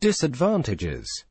Disadvantages.